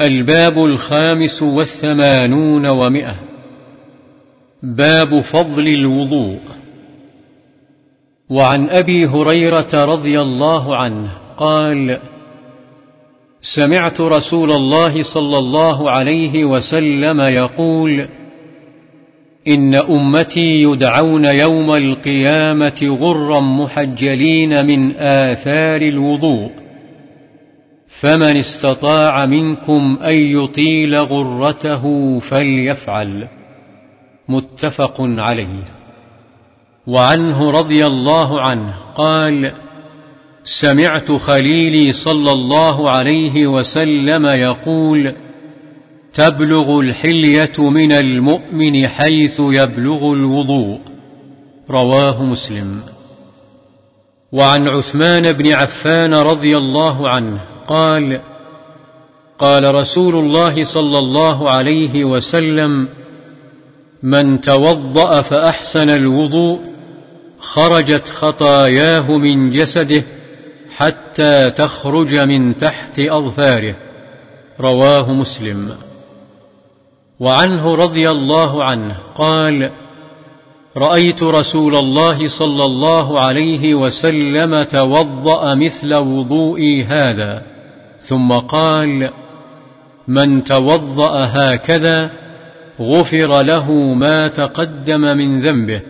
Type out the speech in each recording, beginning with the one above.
الباب الخامس والثمانون ومئة. باب فضل الوضوء. وعن أبي هريرة رضي الله عنه قال سمعت رسول الله صلى الله عليه وسلم يقول إن أمتي يدعون يوم القيامة غرا محجلين من آثار الوضوء. فمن استطاع منكم أن يطيل غرته فليفعل. متفق عليه. وعنه رضي الله عنه قال سمعت خليلي صلى الله عليه وسلم يقول تبلغ الحلية من المؤمن حيث يبلغ الوضوء. رواه مسلم. وعن عثمان بن عفان رضي الله عنه قال قال رسول الله صلى الله عليه وسلم من توضأ فأحسن الوضوء خرجت خطاياه من جسده حتى تخرج من تحت أظفاره. رواه مسلم. وعنه رضي الله عنه قال رأيت رسول الله صلى الله عليه وسلم توضأ مثل وضوئي هذا. ثم قال من توضأ هكذا غفر له ما تقدم من ذنبه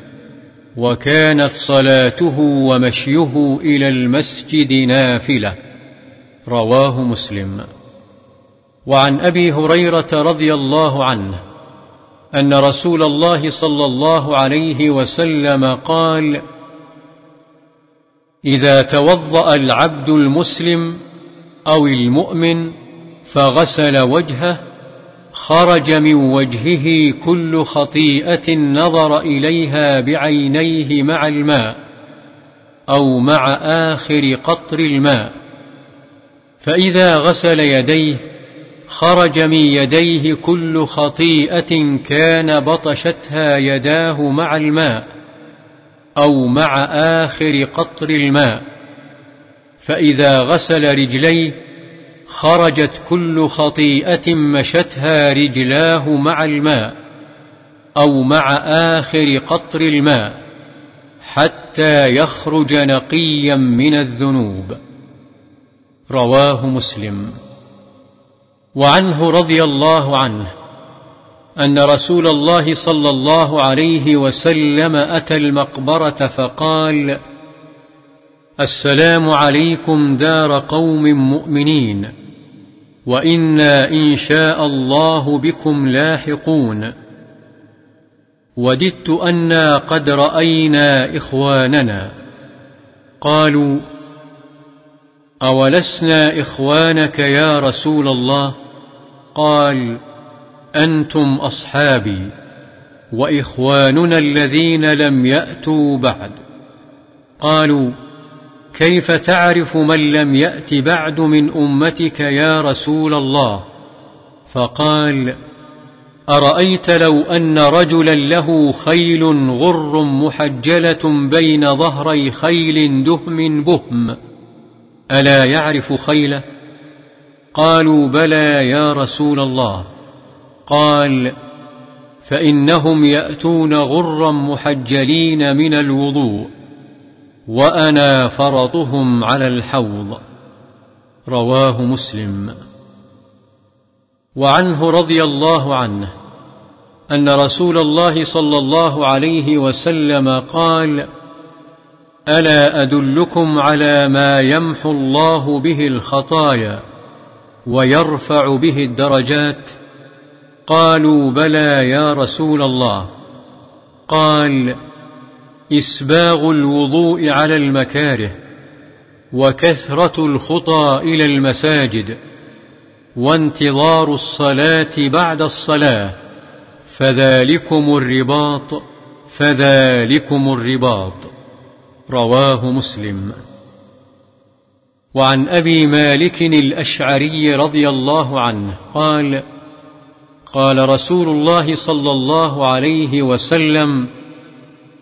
وكانت صلاته ومشيه إلى المسجد نافلة. رواه مسلم. وعن أبي هريرة رضي الله عنه أن رسول الله صلى الله عليه وسلم قال إذا توضأ العبد المسلم أو المؤمن فغسل وجهه خرج من وجهه كل خطيئة نظر إليها بعينيه مع الماء أو مع آخر قطر الماء. فإذا غسل يديه خرج من يديه كل خطيئة كان بطشتها يداه مع الماء أو مع آخر قطر الماء. فإذا غسل رجليه خرجت كل خطيئة مشتها رجلاه مع الماء أو مع آخر قطر الماء حتى يخرج نقيا من الذنوب. رواه مسلم. وعنه رضي الله عنه أن رسول الله صلى الله عليه وسلم أتى المقبرة فقال السلام عليكم دار قوم مؤمنين وإنا إن شاء الله بكم لاحقون وددت أنا قد رأينا إخواننا قالوا أولسنا إخوانك يا رسول الله قال أنتم أصحابي وإخواننا الذين لم يأتوا بعد قالوا كيف تعرف من لم يأت بعد من أمتك يا رسول الله؟ فقال أرأيت لو أن رجلا له خيل غر محجلة بين ظهري خيل دهم بهم. ألا يعرف خيله؟ قالوا بلى يا رسول الله. قال فإنهم يأتون غرا محجلين من الوضوء. وأنا فرطهم على الحوض. رواه مسلم. وعنه رضي الله عنه أن رسول الله صلى الله عليه وسلم قال ألا أدلكم على ما يمحو الله به الخطايا ويرفع به الدرجات؟ قالوا بلى يا رسول الله. قال إسباغ الوضوء على المكاره وكثرة الخطى إلى المساجد وانتظار الصلاة بعد الصلاة فذلكم الرباط فذلكم الرباط. رواه مسلم. وعن أبي مالك الأشعري رضي الله عنه قال قال رسول الله صلى الله عليه وسلم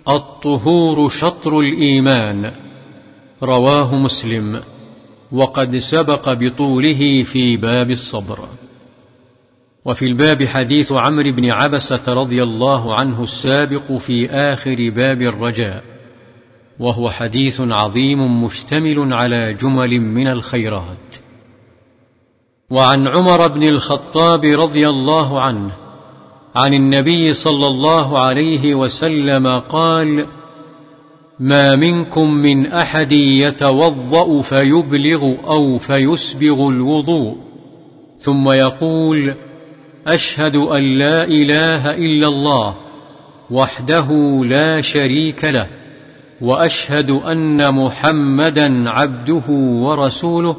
الطهور شطر الإيمان. رواه مسلم. وقد سبق بطوله في باب الصبر. وفي الباب حديث عمرو بن عبسة رضي الله عنه السابق في آخر باب الرجاء. وهو حديث عظيم مشتمل على جمل من الخيرات. وعن عمر بن الخطاب رضي الله عنه عن النبي صلى الله عليه وسلم قال ما منكم من أحد يتوضأ فيبلغ أو فيسبغ الوضوء. ثم يقول أشهد أن لا إله إلا الله وحده لا شريك له وأشهد أن محمدا عبده ورسوله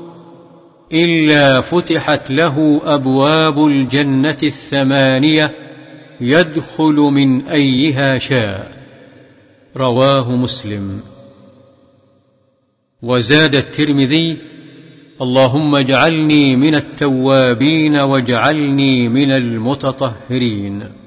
إلا فتحت له أبواب الجنة الثمانية يدخل من أيها شاء. رواه مسلم. وزاد الترمذي اللهم اجعلني من التوابين واجعلني من المتطهرين.